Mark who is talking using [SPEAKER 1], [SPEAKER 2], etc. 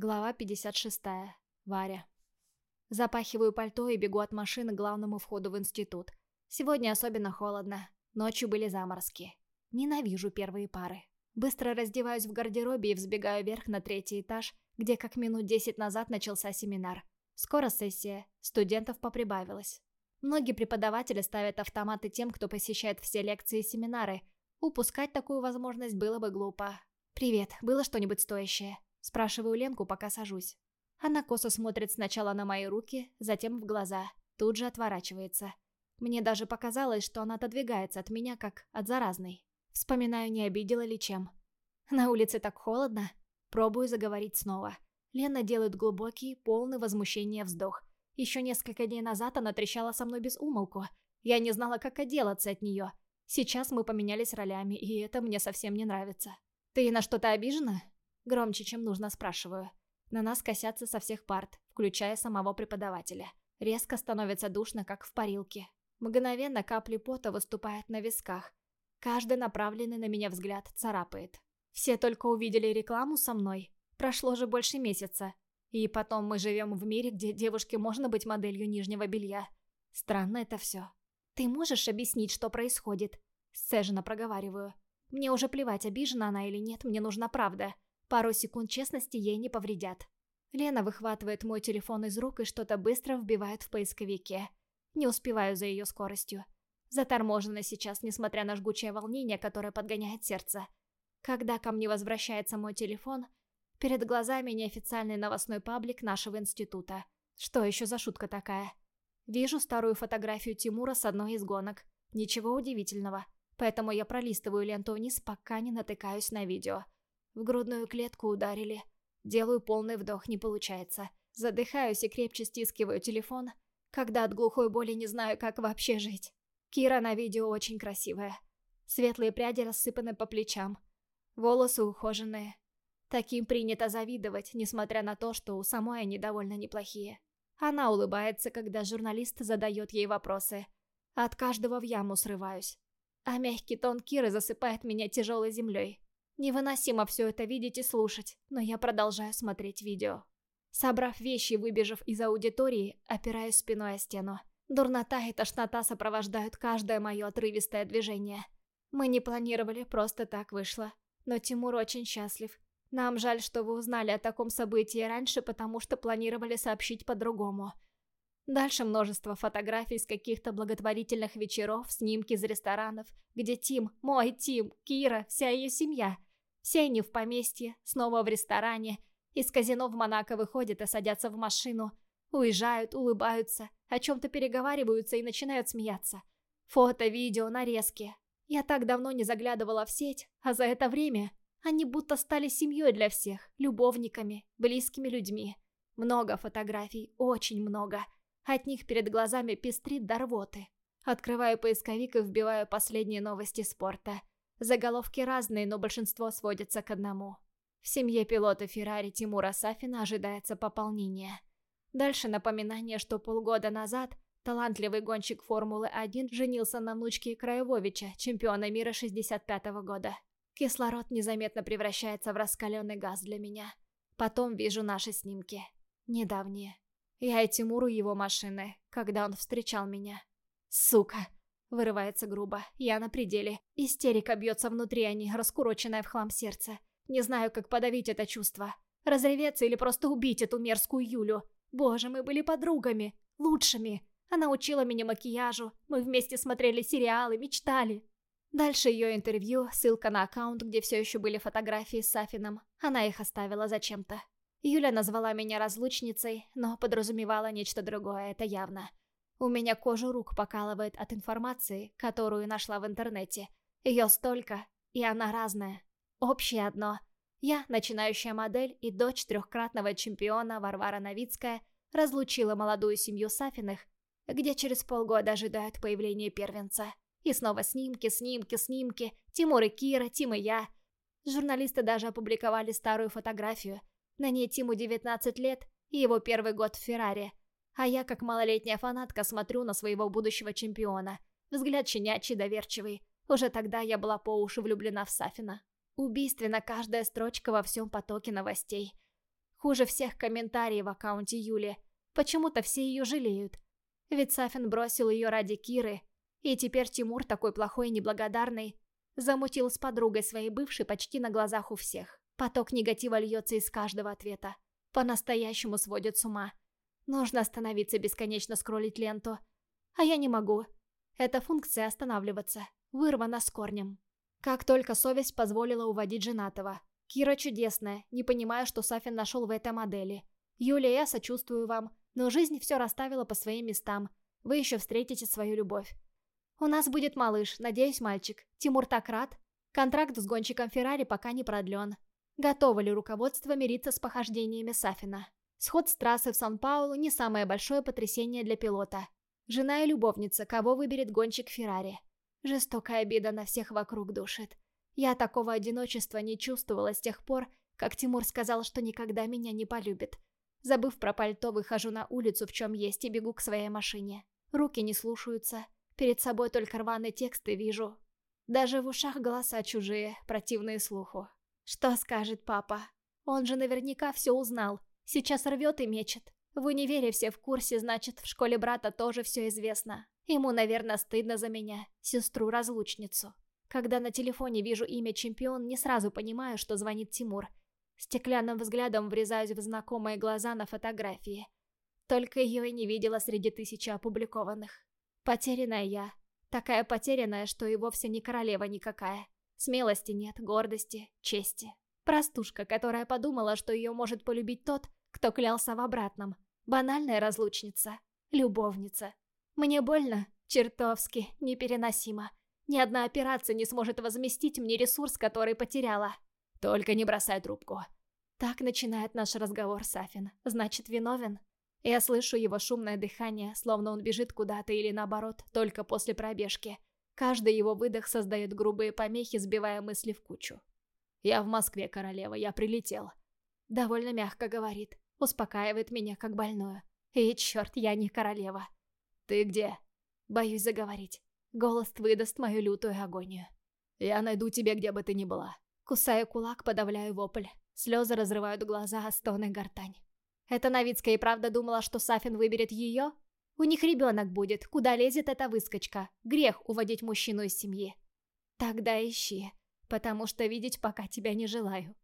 [SPEAKER 1] Глава 56. Варя. Запахиваю пальто и бегу от машины к главному входу в институт. Сегодня особенно холодно. Ночью были заморозки. Ненавижу первые пары. Быстро раздеваюсь в гардеробе и взбегаю вверх на третий этаж, где как минут десять назад начался семинар. Скоро сессия. Студентов поприбавилось. Многие преподаватели ставят автоматы тем, кто посещает все лекции и семинары. Упускать такую возможность было бы глупо. «Привет, было что-нибудь стоящее?» Спрашиваю Ленку, пока сажусь. Она косо смотрит сначала на мои руки, затем в глаза. Тут же отворачивается. Мне даже показалось, что она отодвигается от меня, как от заразной. Вспоминаю, не обидела ли чем. На улице так холодно. Пробую заговорить снова. Лена делает глубокий, полный возмущения вздох. Еще несколько дней назад она трещала со мной без умолку. Я не знала, как отделаться от нее. Сейчас мы поменялись ролями, и это мне совсем не нравится. «Ты на что-то обижена?» Громче, чем нужно, спрашиваю. На нас косятся со всех парт, включая самого преподавателя. Резко становится душно, как в парилке. Мгновенно капли пота выступают на висках. Каждый направленный на меня взгляд царапает. Все только увидели рекламу со мной. Прошло же больше месяца. И потом мы живем в мире, где девушке можно быть моделью нижнего белья. Странно это все. Ты можешь объяснить, что происходит? Сцеженно проговариваю. Мне уже плевать, обижена она или нет, мне нужна правда. Пару секунд честности ей не повредят. Лена выхватывает мой телефон из рук и что-то быстро вбивает в поисковике. Не успеваю за ее скоростью. Заторможена сейчас, несмотря на жгучее волнение, которое подгоняет сердце. Когда ко мне возвращается мой телефон, перед глазами неофициальный новостной паблик нашего института. Что еще за шутка такая? Вижу старую фотографию Тимура с одной из гонок. Ничего удивительного. Поэтому я пролистываю ленту вниз, пока не натыкаюсь на видео. В грудную клетку ударили. Делаю полный вдох, не получается. Задыхаюсь и крепче стискиваю телефон, когда от глухой боли не знаю, как вообще жить. Кира на видео очень красивая. Светлые пряди рассыпаны по плечам. Волосы ухоженные. Таким принято завидовать, несмотря на то, что у самой они довольно неплохие. Она улыбается, когда журналист задает ей вопросы. От каждого в яму срываюсь. А мягкий тон Киры засыпает меня тяжелой землей. Невыносимо все это видеть и слушать, но я продолжаю смотреть видео. Собрав вещи выбежав из аудитории, опираюсь спиной о стену. Дурнота и тошнота сопровождают каждое мое отрывистое движение. Мы не планировали, просто так вышло. Но Тимур очень счастлив. Нам жаль, что вы узнали о таком событии раньше, потому что планировали сообщить по-другому. Дальше множество фотографий с каких-то благотворительных вечеров, снимки из ресторанов, где Тим, мой Тим, Кира, вся ее семья – все они в поместье, снова в ресторане. Из казино в Монако выходят и садятся в машину. Уезжают, улыбаются, о чем-то переговариваются и начинают смеяться. Фото, видео, нарезки. Я так давно не заглядывала в сеть, а за это время они будто стали семьей для всех, любовниками, близкими людьми. Много фотографий, очень много. От них перед глазами пестрит до рвоты. Открываю поисковик и вбиваю последние новости спорта. Заголовки разные, но большинство сводится к одному. В семье пилота Феррари Тимура Сафина ожидается пополнение. Дальше напоминание, что полгода назад талантливый гонщик Формулы-1 женился на внучке Краевовича, чемпиона мира 65 -го года. Кислород незаметно превращается в раскаленный газ для меня. Потом вижу наши снимки. Недавние. Я и Тимуру его машины, когда он встречал меня. Сука! Вырывается грубо. Я на пределе. Истерика бьется внутри, а не раскуроченное в хлам сердце. Не знаю, как подавить это чувство. Разреветься или просто убить эту мерзкую Юлю. Боже, мы были подругами. Лучшими. Она учила меня макияжу. Мы вместе смотрели сериалы, мечтали. Дальше ее интервью, ссылка на аккаунт, где все еще были фотографии с Сафином. Она их оставила зачем-то. Юля назвала меня разлучницей, но подразумевала нечто другое, это явно. У меня кожу рук покалывает от информации, которую нашла в интернете. Ее столько, и она разная. Общее одно. Я, начинающая модель и дочь трехкратного чемпиона Варвара Новицкая, разлучила молодую семью Сафиных, где через полгода ожидают появления первенца. И снова снимки, снимки, снимки. Тимур и Кира, Тим и я. Журналисты даже опубликовали старую фотографию. На ней Тиму 19 лет и его первый год в Феррари. А я, как малолетняя фанатка, смотрю на своего будущего чемпиона. Взгляд щенячий, доверчивый. Уже тогда я была по уши влюблена в Сафина. Убийственно каждая строчка во всем потоке новостей. Хуже всех комментарии в аккаунте Юли. Почему-то все ее жалеют. Ведь Сафин бросил ее ради Киры, и теперь Тимур, такой плохой и неблагодарный, замутил с подругой своей бывшей почти на глазах у всех. Поток негатива льется из каждого ответа. По-настоящему сводит с ума. Нужно остановиться бесконечно скроллить ленту. А я не могу. Эта функция останавливаться. Вырвана с корнем. Как только совесть позволила уводить женатого. Кира чудесная, не понимая, что Сафин нашел в этой модели. Юлия, я сочувствую вам, но жизнь все расставила по своим местам. Вы еще встретите свою любовь. У нас будет малыш, надеюсь, мальчик. Тимур так рад. Контракт с гонщиком Феррари пока не продлен. Готово ли руководство мириться с похождениями Сафина? Сход с трассы в Сан-Паулу не самое большое потрясение для пилота. Жена и любовница, кого выберет гонщик Феррари. Жестокая обида на всех вокруг душит. Я такого одиночества не чувствовала с тех пор, как Тимур сказал, что никогда меня не полюбит. Забыв про пальто, выхожу на улицу, в чем есть, и бегу к своей машине. Руки не слушаются. Перед собой только рваные тексты вижу. Даже в ушах голоса чужие, противные слуху. Что скажет папа? Он же наверняка все узнал. Сейчас рвет и мечет. В универе все в курсе, значит, в школе брата тоже все известно. Ему, наверное, стыдно за меня, сестру-разлучницу. Когда на телефоне вижу имя чемпион, не сразу понимаю, что звонит Тимур. Стеклянным взглядом врезаюсь в знакомые глаза на фотографии. Только ее и не видела среди тысячи опубликованных. Потерянная я. Такая потерянная, что и вовсе не королева никакая. Смелости нет, гордости, чести. Простушка, которая подумала, что ее может полюбить тот, кто клялся в обратном. Банальная разлучница. Любовница. Мне больно? Чертовски. Непереносимо. Ни одна операция не сможет возместить мне ресурс, который потеряла. Только не бросай трубку. Так начинает наш разговор Сафин. Значит, виновен? Я слышу его шумное дыхание, словно он бежит куда-то или наоборот, только после пробежки. Каждый его выдох создает грубые помехи, сбивая мысли в кучу. «Я в Москве, королева, я прилетел». Довольно мягко говорит, успокаивает меня как больную. И черт, я не королева. «Ты где?» Боюсь заговорить. Голос выдаст мою лютую агонию. «Я найду тебя, где бы ты ни была». Кусаю кулак, подавляю вопль. Слезы разрывают глаза, а стоны гортань. Эта Новицкая и правда думала, что Сафин выберет ее? У них ребенок будет, куда лезет эта выскочка. Грех уводить мужчину из семьи. Тогда ищи, потому что видеть пока тебя не желаю.